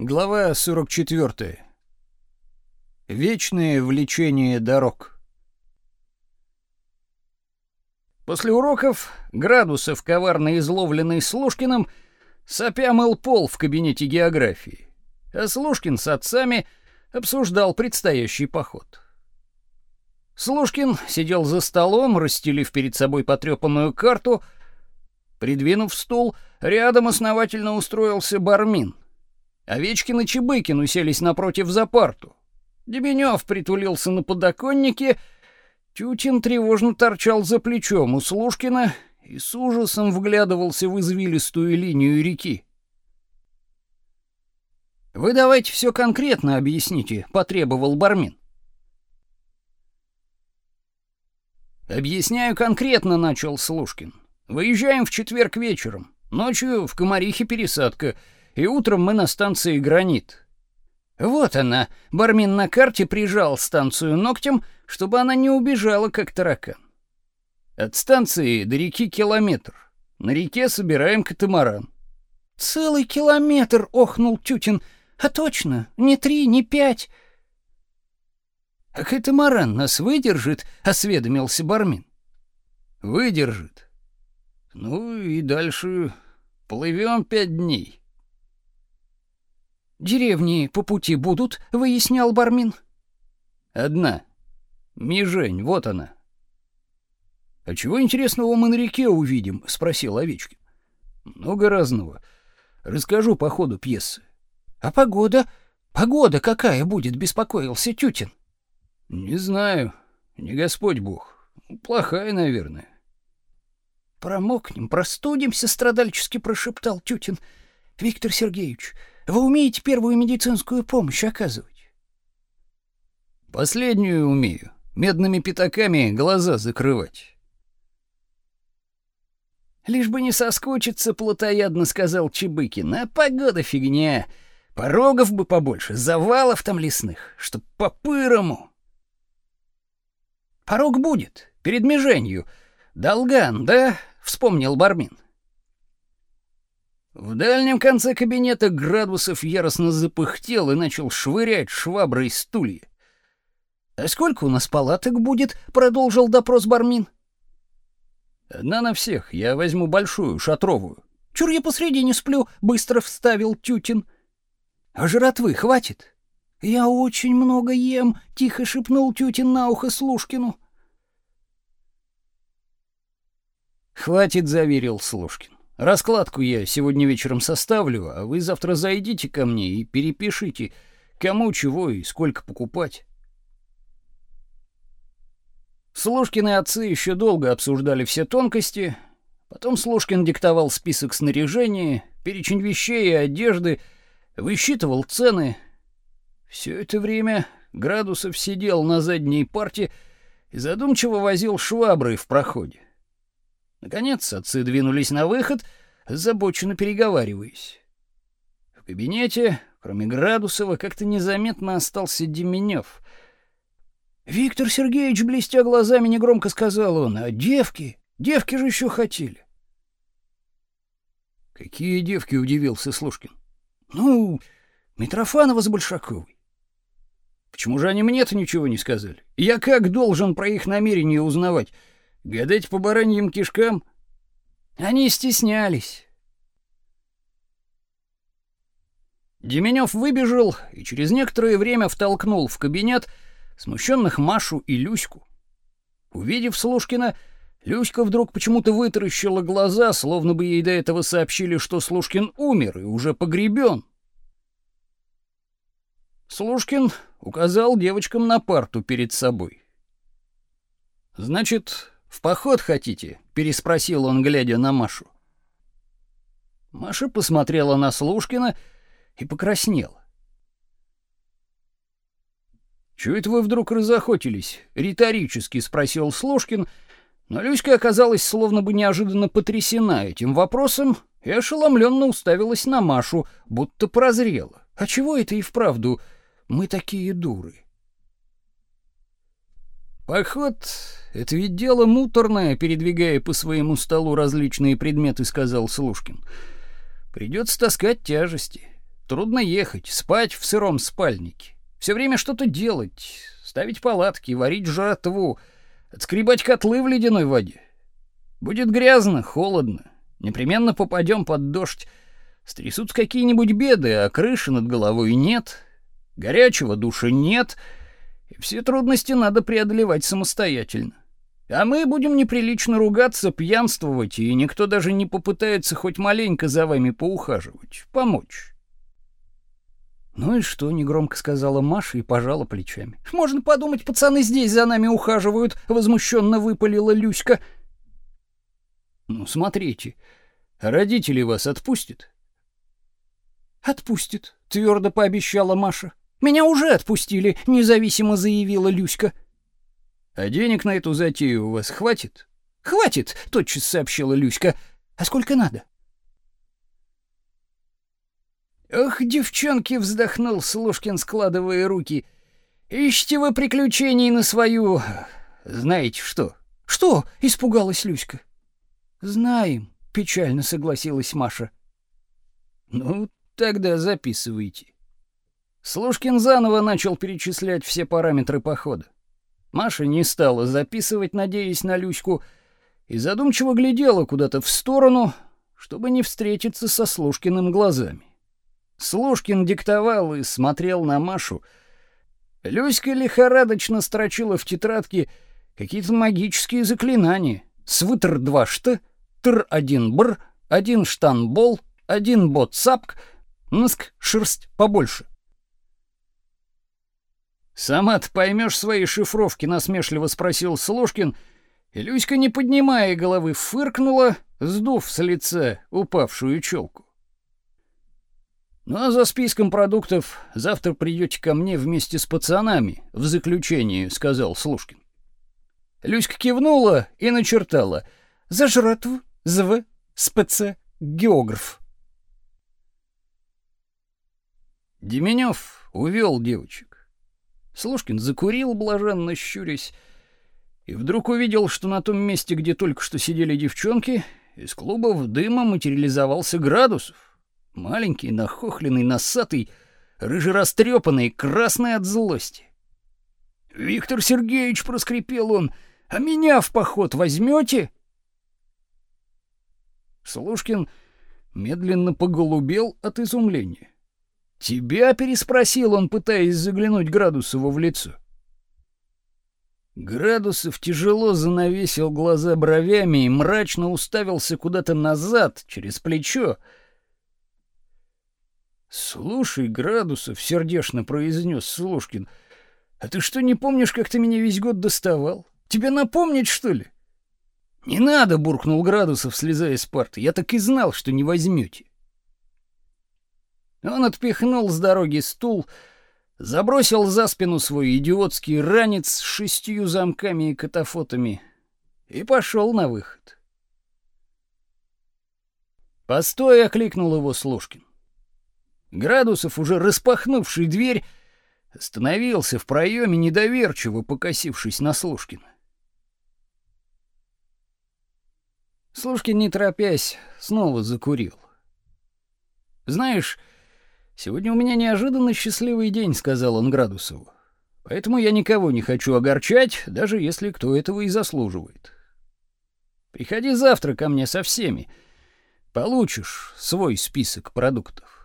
Глава 44. Вечное влечение дорог. После уроков Градусов, коварно изловленный Слушкиным, сопя мыл пол в кабинете географии, а Слушкин с отцами обсуждал предстоящий поход. Слушкин сидел за столом, расстелив перед собой потрепанную карту. Придвинув стул, рядом основательно устроился Бармин — Овечкин и Чебыкин уселись напротив за парту. Дебенев притулился на подоконнике, Тютин тревожно торчал за плечом у Слушкина и с ужасом вглядывался в извилистую линию реки. «Вы давайте все конкретно объясните», — потребовал Бармин. «Объясняю конкретно», — начал Слушкин. «Выезжаем в четверг вечером. Ночью в Комарихе пересадка и утром мы на станции Гранит. Вот она. Бармин на карте прижал станцию ногтем, чтобы она не убежала как таракан. От станции до реки километр. На реке собираем катамаран. Целый километр, охнул Тютин. А точно, не три, не пять. А катамаран нас выдержит, осведомился Бармин. Выдержит. Ну и дальше плывем пять дней. Деревни по пути будут, выяснял Бармин. Одна. Межень, вот она. А чего интересного мы на реке увидим, спросил Овечкин. Много разного. Расскажу по ходу пьесы. А погода? Погода какая будет, беспокоился Тютин. Не знаю, не Господь Бог. Плохая, наверное. Промокнем, простудимся, страдальчески прошептал Тютин. Виктор Сергеевич, вы умеете первую медицинскую помощь оказывать? Последнюю умею. Медными пятаками глаза закрывать. Лишь бы не соскучиться, плотоядно сказал Чебыкин. А погода фигня. Порогов бы побольше, завалов там лесных, чтоб по-пырому. Порог будет, перед меженью. Долган, да? Вспомнил Бармин. В дальнем конце кабинета Градусов яростно запыхтел и начал швырять шваброй стулья. «А сколько у нас палаток будет?» — продолжил допрос Бармин. «Одна на всех. Я возьму большую, шатровую». «Чур я посредине сплю», — быстро вставил Тютин. «А жратвы хватит?» «Я очень много ем», — тихо шепнул Тютин на ухо Слушкину. «Хватит», — заверил Слушкин. Раскладку я сегодня вечером составлю, а вы завтра зайдите ко мне и перепишите, кому чего и сколько покупать. Слушкины отцы еще долго обсуждали все тонкости. Потом Слушкин диктовал список снаряжения, перечень вещей и одежды, высчитывал цены. Все это время Градусов сидел на задней парте и задумчиво возил шваброй в проходе. Наконец отцы двинулись на выход, озабоченно переговариваясь. В кабинете, кроме Градусова, как-то незаметно остался Деменев. «Виктор Сергеевич, блестя глазами, негромко сказал он, а девки, девки же еще хотели». «Какие девки?» — удивился Слушкин. «Ну, Митрофанова с Большаковой». «Почему же они мне-то ничего не сказали? Я как должен про их намерения узнавать?» Гадать по бараньим кишкам? Они стеснялись. Деменев выбежал и через некоторое время втолкнул в кабинет смущенных Машу и Люську. Увидев Слушкина, Люська вдруг почему-то вытаращила глаза, словно бы ей до этого сообщили, что Слушкин умер и уже погребен. Слушкин указал девочкам на парту перед собой. «Значит, «В поход хотите?» — переспросил он, глядя на Машу. Маша посмотрела на Слушкина и покраснела. «Чего это вы вдруг разохотились?» — риторически спросил Слушкин, но Люська оказалась словно бы неожиданно потрясена этим вопросом и ошеломленно уставилась на Машу, будто прозрела. «А чего это и вправду мы такие дуры?» Поход — это ведь дело муторное, передвигая по своему столу различные предметы, сказал Слушкин. Придется таскать тяжести. Трудно ехать, спать в сыром спальнике. Все время что-то делать, ставить палатки, варить жратву, отскребать котлы в ледяной воде. Будет грязно, холодно, непременно попадем под дождь. Стрясутся какие-нибудь беды, а крыши над головой нет, горячего душа нет, все трудности надо преодолевать самостоятельно. А мы будем неприлично ругаться, пьянствовать, и никто даже не попытается хоть маленько за вами поухаживать, помочь. Ну и что, негромко сказала Маша и пожала плечами. Можно подумать, пацаны здесь за нами ухаживают, возмущенно выпалила Люська. Ну, смотрите, родители вас отпустят? Отпустят, твердо пообещала Маша. Меня уже отпустили, независимо заявила Люська. А денег на эту затею у вас хватит? Хватит, тотчас сообщила Люська. А сколько надо? Ох, девчонки, вздохнул Слушкин, складывая руки. Ищите вы приключений на свою, знаете что? Что? испугалась Люська. Знаем, печально согласилась Маша. Ну, тогда записывайте. Слушкин заново начал перечислять все параметры похода. Маша не стала записывать, надеясь на Люську, и задумчиво глядела куда-то в сторону, чтобы не встретиться со Слушкиным глазами. Слушкин диктовал и смотрел на Машу. Люська лихорадочно строчила в тетрадке какие-то магические заклинания. Свытр два шт, тр один бр, один штанбол, один ботсапк, нск шерсть побольше. «Сама ты поймешь свои шифровки?» — насмешливо спросил Слушкин, и Люська, не поднимая головы, фыркнула, сдув с лица упавшую челку. «Ну а за списком продуктов завтра придете ко мне вместе с пацанами, в заключение», — сказал Слушкин. Люська кивнула и начертала «За жратву, ЗВ, СПЦ, географ». Деменев увел девочек. Слушкин закурил, блаженно щурясь, и вдруг увидел, что на том месте, где только что сидели девчонки, из клубов дыма материализовался Градусов. Маленький, нахохленный, носатый, рыжерастрепанный, красный от злости. «Виктор Сергеевич», — проскрипел он, — «а меня в поход возьмете?» Слушкин медленно поголубел от изумления. «Тебя?» — переспросил он, пытаясь заглянуть Градусову в лицо. Градусов тяжело занавесил глаза бровями и мрачно уставился куда-то назад, через плечо. «Слушай, Градусов», — сердечно произнес Слушкин, — «а ты что, не помнишь, как ты меня весь год доставал? Тебе напомнить, что ли?» «Не надо», — буркнул Градусов, слезая с парты, — «я так и знал, что не возьмете». Он отпихнул с дороги стул, забросил за спину свой идиотский ранец с шестью замками и катафотами и пошел на выход. «Постой!» — окликнул его Слушкин. Градусов, уже распахнувший дверь, остановился в проеме, недоверчиво покосившись на Слушкина. Слушкин, не торопясь, снова закурил. «Знаешь, «Сегодня у меня неожиданно счастливый день», — сказал он Градусову. «Поэтому я никого не хочу огорчать, даже если кто этого и заслуживает. Приходи завтра ко мне со всеми. Получишь свой список продуктов».